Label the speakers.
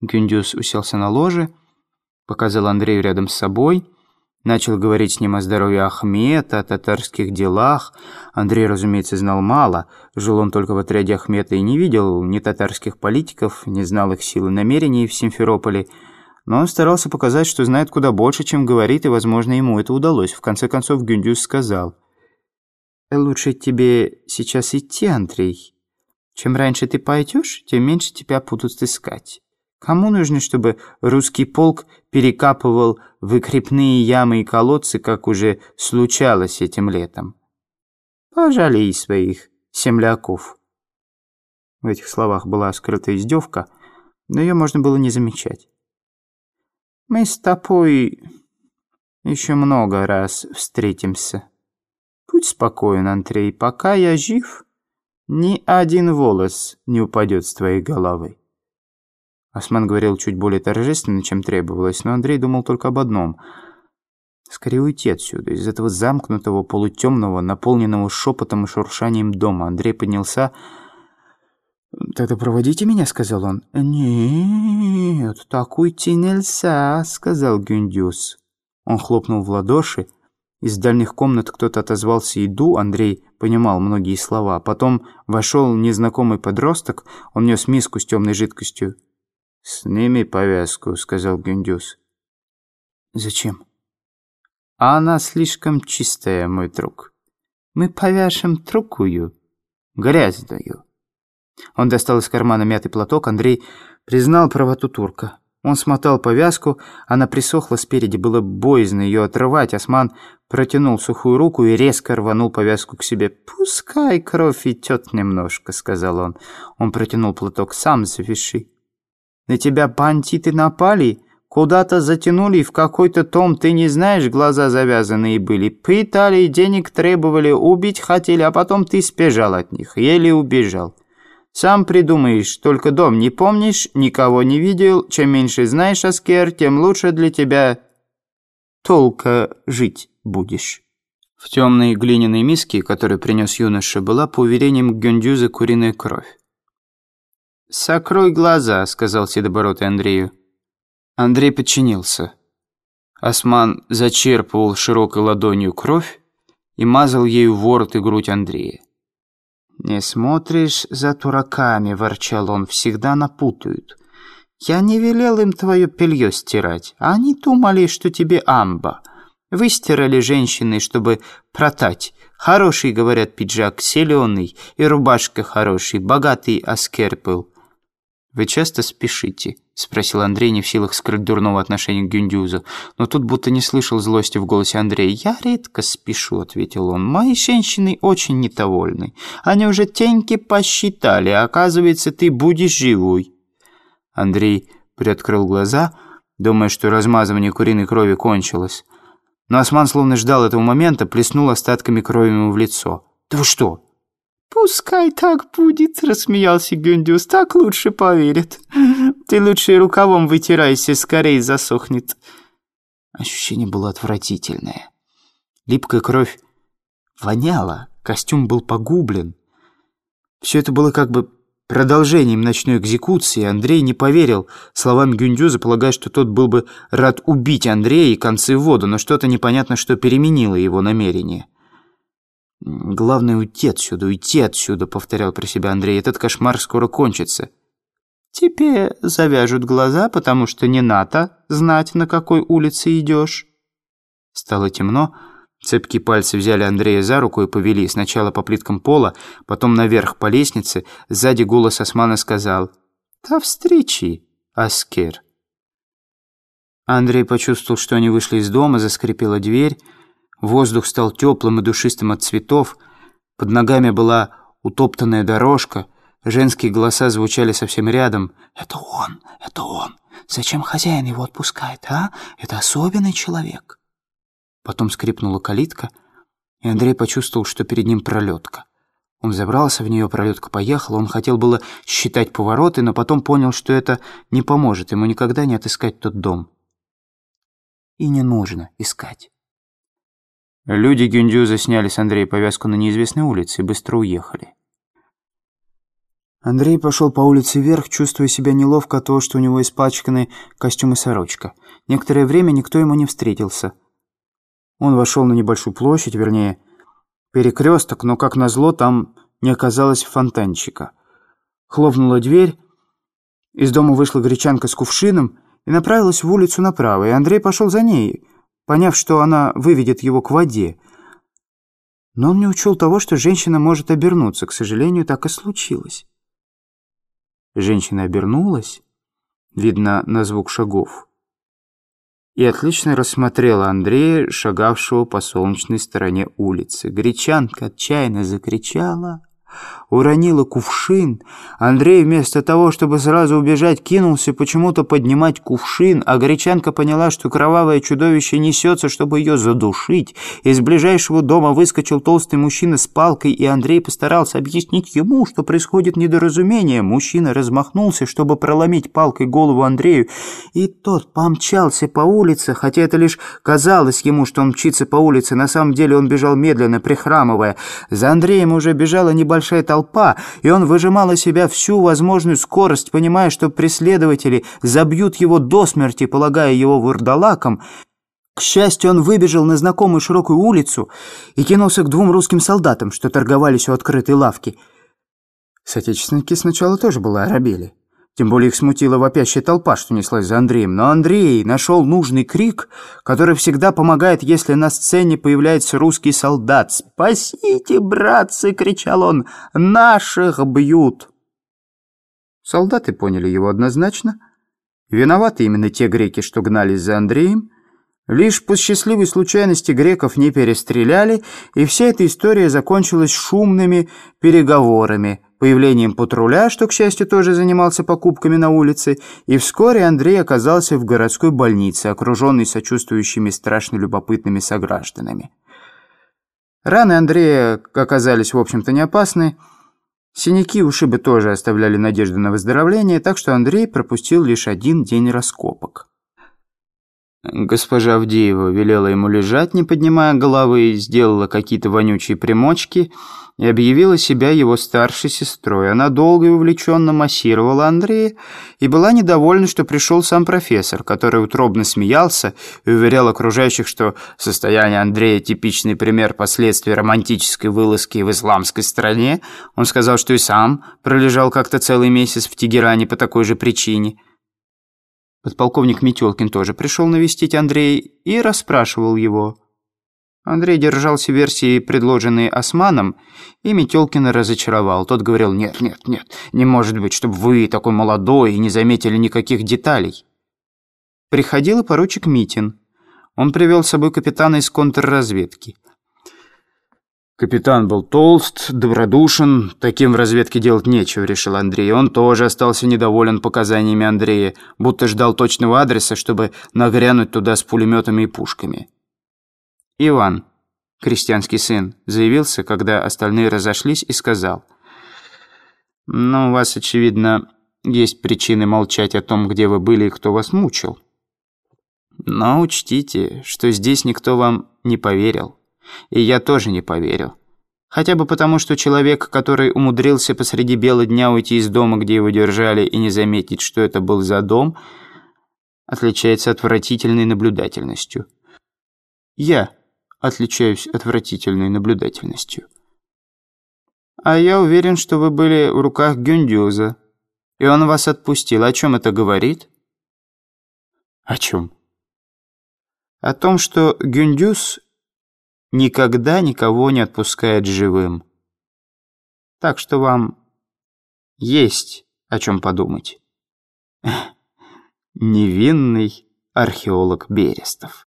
Speaker 1: Гюндюс уселся на ложе, показал Андрею рядом с собой, начал говорить с ним о здоровье Ахмета, о татарских делах. Андрей, разумеется, знал мало, жил он только в отряде Ахмета и не видел ни татарских политиков, не знал их сил и намерений в Симферополе, но он старался показать, что знает куда больше, чем говорит, и, возможно, ему это удалось. В конце концов, Гюндюс сказал, «Лучше тебе сейчас идти, Андрей. Чем раньше ты пойдешь, тем меньше тебя будут искать. Кому нужно, чтобы русский полк перекапывал выкрепные ямы и колодцы, как уже случалось этим летом? Пожалей своих земляков». В этих словах была скрыта издевка, но ее можно было не замечать. Мы с тобой еще много раз встретимся. Будь спокоен, Андрей, пока я жив, ни один волос не упадет с твоей головы. Осман говорил чуть более торжественно, чем требовалось, но Андрей думал только об одном — скорее уйти отсюда, из этого замкнутого, полутемного, наполненного шепотом и шуршанием дома. Андрей поднялся, «Тогда проводите меня», — сказал он. «Нет, так уйти нельзя», — сказал Гюндюс. Он хлопнул в ладоши. Из дальних комнат кто-то отозвался «иду», Андрей понимал многие слова. Потом вошел незнакомый подросток, он нес миску с темной жидкостью. «Сними повязку», — сказал Гюндюс. «Зачем?» «Она слишком чистая, мой друг. Мы повяжем другую, грязную». Он достал из кармана мятый платок, Андрей признал правоту турка. Он смотал повязку, она присохла спереди, было боязно ее отрывать. Осман протянул сухую руку и резко рванул повязку к себе. «Пускай кровь идет немножко», — сказал он. Он протянул платок. «Сам завиши». «На тебя бандиты напали?» Куда-то затянули в какой-то том, ты не знаешь, глаза завязанные были. Пытали, денег требовали, убить хотели, а потом ты сбежал от них, еле убежал. Сам придумаешь, только дом не помнишь, никого не видел. Чем меньше знаешь, Аскер, тем лучше для тебя толка жить будешь». В темной глиняной миске, которую принес юноша, была, по уверениям Гюндюза, куриная кровь. «Сокрой глаза», — сказал седобородый Андрею. Андрей подчинился. Осман зачерпывал широкой ладонью кровь и мазал ею ворот и грудь Андрея. «Не смотришь за тураками», — ворчал он, — «всегда напутают. Я не велел им твое пелье стирать, а они думали, что тебе амба. Выстирали женщины, чтобы протать. Хороший, говорят, пиджак, зеленый, и рубашка хороший, богатый аскер был. Вы часто спешите?» — спросил Андрей, не в силах скрыть дурного отношения к Гюндюзу. Но тут будто не слышал злости в голосе Андрея. «Я редко спешу», — ответил он. «Мои женщины очень недовольны. Они уже теньки посчитали, оказывается, ты будешь живой». Андрей приоткрыл глаза, думая, что размазывание куриной крови кончилось. Но осман словно ждал этого момента, плеснул остатками крови ему в лицо. «Да вы что?» «Пускай так будет», — рассмеялся Гюндюс, — «так лучше поверят. Ты лучше рукавом вытирайся, скорее засохнет». Ощущение было отвратительное. Липкая кровь воняла, костюм был погублен. Все это было как бы продолжением ночной экзекуции. Андрей не поверил словам Гюндюза, полагая, что тот был бы рад убить Андрея и концы в воду, но что-то непонятно, что переменило его намерение. «Главное уйти отсюда, уйти отсюда», — повторял про себя Андрей. «Этот кошмар скоро кончится». «Тебе завяжут глаза, потому что не надо знать, на какой улице идешь». Стало темно. Цепкие пальцы взяли Андрея за руку и повели. Сначала по плиткам пола, потом наверх по лестнице. Сзади голос Османа сказал «До встречи, Аскер». Андрей почувствовал, что они вышли из дома, заскрипела дверь. Воздух стал теплым и душистым от цветов. Под ногами была утоптанная дорожка. Женские голоса звучали совсем рядом. «Это он! Это он! Зачем хозяин его отпускает, а? Это особенный человек!» Потом скрипнула калитка, и Андрей почувствовал, что перед ним пролетка. Он забрался в нее, пролетка поехала. Он хотел было считать повороты, но потом понял, что это не поможет. Ему никогда не отыскать тот дом. И не нужно искать. Люди Гюндюза сняли с Андрея повязку на неизвестной улице и быстро уехали. Андрей пошел по улице вверх, чувствуя себя неловко от того, что у него испачканы костюм и сорочка. Некоторое время никто ему не встретился. Он вошел на небольшую площадь, вернее, перекресток, но, как назло, там не оказалось фонтанчика. Хлопнула дверь, из дома вышла гречанка с кувшином и направилась в улицу направо, и Андрей пошел за ней, поняв, что она выведет его к воде. Но он не учел того, что женщина может обернуться. К сожалению, так и случилось. Женщина обернулась, видно, на звук шагов, и отлично рассмотрела Андрея, шагавшего по солнечной стороне улицы. Гречанка отчаянно закричала уронила кувшин. Андрей вместо того, чтобы сразу убежать, кинулся почему-то поднимать кувшин, а гречанка поняла, что кровавое чудовище несется, чтобы ее задушить. Из ближайшего дома выскочил толстый мужчина с палкой, и Андрей постарался объяснить ему, что происходит недоразумение. Мужчина размахнулся, чтобы проломить палкой голову Андрею, и тот помчался по улице, хотя это лишь казалось ему, что он мчится по улице. На самом деле он бежал медленно, прихрамывая. За Андреем уже бежала небольшая толпа, толпа, и он выжимал из себя всю возможную скорость, понимая, что преследователи забьют его до смерти, полагая его вурдалаком. К счастью, он выбежал на знакомую широкую улицу и кинулся к двум русским солдатам, что торговались у открытой лавки. Соотечественники сначала тоже были оробели. Тем более их смутила вопящая толпа, что неслась за Андреем. Но Андрей нашел нужный крик, который всегда помогает, если на сцене появляется русский солдат. «Спасите, братцы!» — кричал он. «Наших бьют!» Солдаты поняли его однозначно. Виноваты именно те греки, что гнались за Андреем. Лишь по счастливой случайности греков не перестреляли, и вся эта история закончилась шумными переговорами – появлением патруля, что, к счастью, тоже занимался покупками на улице, и вскоре Андрей оказался в городской больнице, окруженный сочувствующими страшно любопытными согражданами. Раны Андрея оказались, в общем-то, не опасны. Синяки и ушибы тоже оставляли надежду на выздоровление, так что Андрей пропустил лишь один день раскопок. Госпожа Авдеева велела ему лежать, не поднимая головы, сделала какие-то вонючие примочки и объявила себя его старшей сестрой. Она долго и увлеченно массировала Андрея и была недовольна, что пришел сам профессор, который утробно смеялся и уверял окружающих, что состояние Андрея – типичный пример последствий романтической вылазки в исламской стране. Он сказал, что и сам пролежал как-то целый месяц в Тегеране по такой же причине – Подполковник Метелкин тоже пришел навестить Андрея и расспрашивал его. Андрей держался версии, предложенной Османом, и Метелкина разочаровал. Тот говорил, нет, нет, нет, не может быть, чтобы вы, такой молодой, и не заметили никаких деталей. Приходил и поручик Митин. Он привел с собой капитана из контрразведки. Капитан был толст, добродушен, таким в разведке делать нечего, решил Андрей. Он тоже остался недоволен показаниями Андрея, будто ждал точного адреса, чтобы нагрянуть туда с пулеметами и пушками. Иван, крестьянский сын, заявился, когда остальные разошлись, и сказал. «Ну, у вас, очевидно, есть причины молчать о том, где вы были и кто вас мучил. Но учтите, что здесь никто вам не поверил». И я тоже не поверил. Хотя бы потому, что человек, который умудрился посреди бела дня уйти из дома, где его держали, и не заметить, что это был за дом, отличается отвратительной наблюдательностью. Я отличаюсь отвратительной наблюдательностью. А я уверен, что вы были в руках Гюндюза, и он вас отпустил. О чем это говорит? О чем? О том, что Гюндюз никогда никого не отпускает живым. Так что вам есть о чем подумать. Невинный археолог Берестов.